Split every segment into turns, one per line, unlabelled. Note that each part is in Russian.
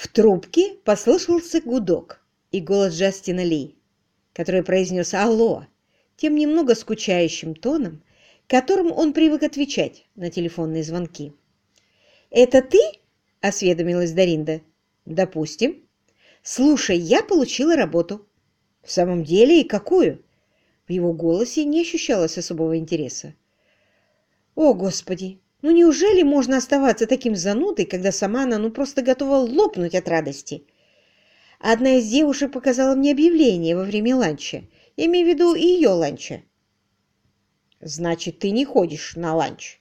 В трубке послышался гудок и голос Джастина Ли, который произнес «Алло!» тем немного скучающим тоном, которым он привык отвечать на телефонные звонки. «Это ты?» — осведомилась Даринда. «Допустим. Слушай, я получила работу». «В самом деле и какую?» В его голосе не ощущалось особого интереса. «О, Господи! Ну неужели можно оставаться таким занудой, когда сама она ну просто готова лопнуть от радости?» Одна из девушек показала мне объявление во время ланча. Я имею в виду ее ланча. «Значит, ты не ходишь на ланч?»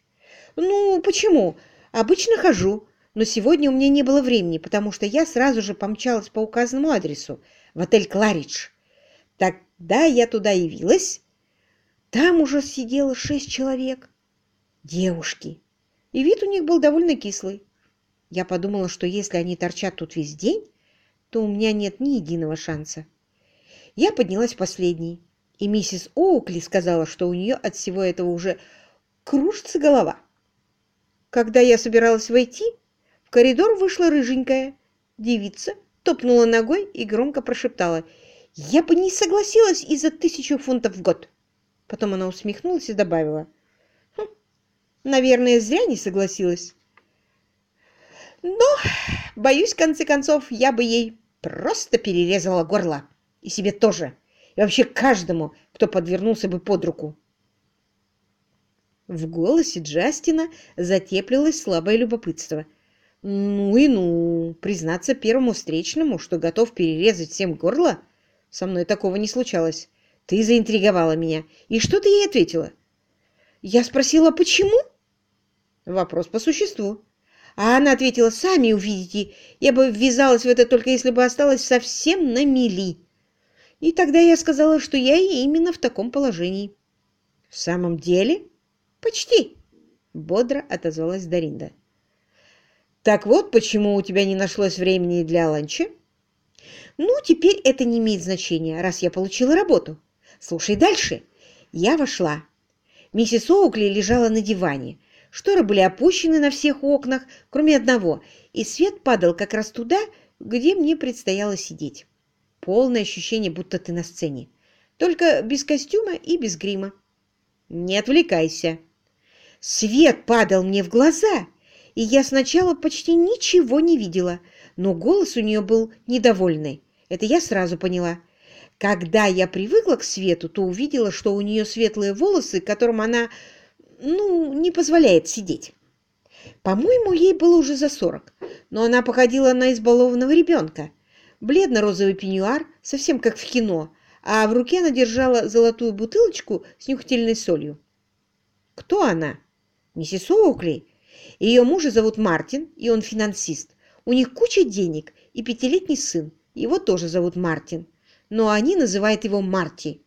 «Ну, почему? Обычно хожу, но сегодня у меня не было времени, потому что я сразу же помчалась по указанному адресу, в отель «Кларидж». Тогда я туда явилась. Там уже сидело шесть человек. Девушки. И вид у них был довольно кислый. Я подумала, что если они торчат тут весь день, то у меня нет ни единого шанса. Я поднялась последней, и миссис Оукли сказала, что у нее от всего этого уже кружится голова. Когда я собиралась войти, в коридор вышла рыженькая девица, топнула ногой и громко прошептала «Я бы не согласилась из-за тысячу фунтов в год». Потом она усмехнулась и добавила «Хм, «Наверное, зря не согласилась». Но, боюсь, в конце концов, я бы ей просто перерезала горло. И себе тоже. И вообще каждому, кто подвернулся бы под руку. В голосе Джастина затеплилось слабое любопытство. «Ну и ну! Признаться первому встречному, что готов перерезать всем горло? Со мной такого не случалось. Ты заинтриговала меня. И что ты ей ответила?» «Я спросила, почему?» Вопрос по существу. А она ответила, «Сами увидите, я бы ввязалась в это только если бы осталась совсем на мели». И тогда я сказала, что я именно в таком положении. «В самом деле?» «Почти!» — бодро отозвалась Даринда. «Так вот, почему у тебя не нашлось времени для ланча?» «Ну, теперь это не имеет значения, раз я получила работу. Слушай дальше. Я вошла. Миссис Оукли лежала на диване. Шторы были опущены на всех окнах, кроме одного, и свет падал как раз туда, где мне предстояло сидеть. Полное ощущение, будто ты на сцене. Только без костюма и без грима. Не отвлекайся. Свет падал мне в глаза, и я сначала почти ничего не видела, но голос у нее был недовольный. Это я сразу поняла. Когда я привыкла к свету, то увидела, что у нее светлые волосы, которым она, ну, не позволяет сидеть. По-моему, ей было уже за сорок, но она походила на избалованного ребенка. Бледно-розовый пеньюар, совсем как в кино, а в руке она держала золотую бутылочку с нюхательной солью. Кто она? Миссис Оукли. Ее мужа зовут Мартин, и он финансист. У них куча денег и пятилетний сын. Его тоже зовут Мартин. Но они называют его Марти.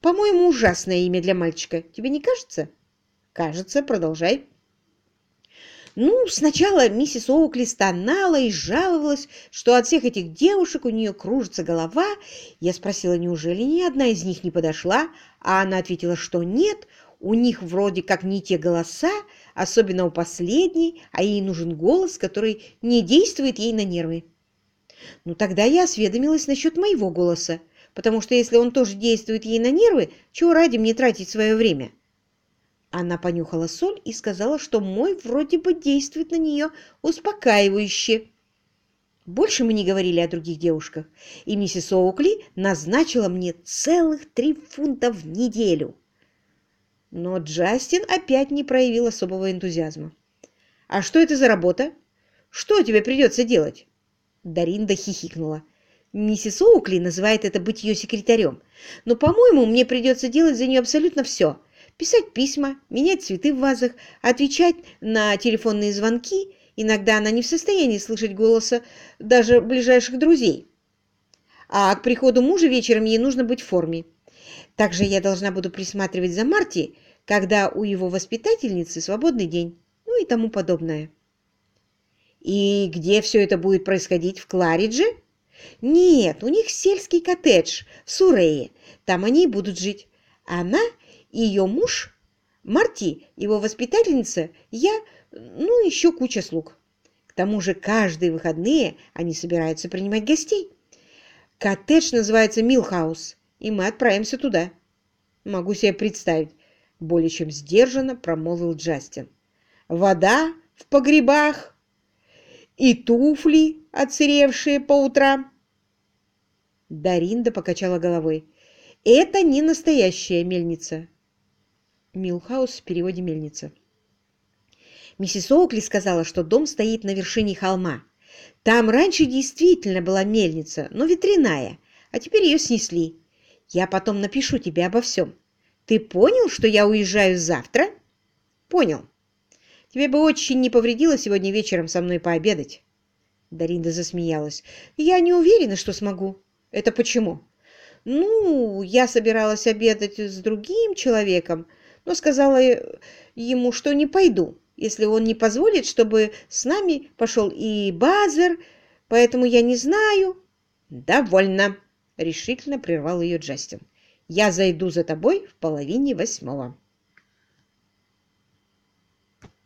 По-моему, ужасное имя для мальчика. Тебе не кажется? Кажется. Продолжай. Ну, сначала миссис Оукли стонала и жаловалась, что от всех этих девушек у нее кружится голова. Я спросила, неужели ни одна из них не подошла, а она ответила, что нет, у них вроде как не те голоса, особенно у последней, а ей нужен голос, который не действует ей на нервы. Ну, тогда я осведомилась насчет моего голоса, потому что если он тоже действует ей на нервы, чего ради мне тратить свое время? Она понюхала соль и сказала, что мой вроде бы действует на нее успокаивающе. Больше мы не говорили о других девушках, и миссис Оукли назначила мне целых три фунта в неделю. Но Джастин опять не проявил особого энтузиазма. «А что это за работа? Что тебе придется делать?» Даринда хихикнула. «Миссис Оукли называет это быть ее секретарем. Но, по-моему, мне придется делать за нее абсолютно все. Писать письма, менять цветы в вазах, отвечать на телефонные звонки. Иногда она не в состоянии слышать голоса даже ближайших друзей. А к приходу мужа вечером ей нужно быть в форме. Также я должна буду присматривать за Марти, когда у его воспитательницы свободный день, ну и тому подобное. И где все это будет происходить? В Кларидже? Нет, у них сельский коттедж в Сурее. Там они и будут жить. Она и ее муж, Марти, его воспитательница, я, ну, еще куча слуг. К тому же каждые выходные они собираются принимать гостей. Коттедж называется Милхаус, и мы отправимся туда. Могу себе представить, более чем сдержанно промолвил Джастин. Вода в погребах и туфли, отсыревшие по утрам. Даринда покачала головой. Это не настоящая мельница. Милхаус в переводе мельница. Миссис Оукли сказала, что дом стоит на вершине холма. Там раньше действительно была мельница, но ветряная, а теперь ее снесли. Я потом напишу тебе обо всем. Ты понял, что я уезжаю завтра? Понял. Тебе бы очень не повредило сегодня вечером со мной пообедать. Даринда засмеялась. Я не уверена, что смогу. Это почему? Ну, я собиралась обедать с другим человеком, но сказала ему, что не пойду, если он не позволит, чтобы с нами пошел и Базер, поэтому я не знаю. Довольно, решительно прервал ее Джастин. Я зайду за тобой в половине восьмого.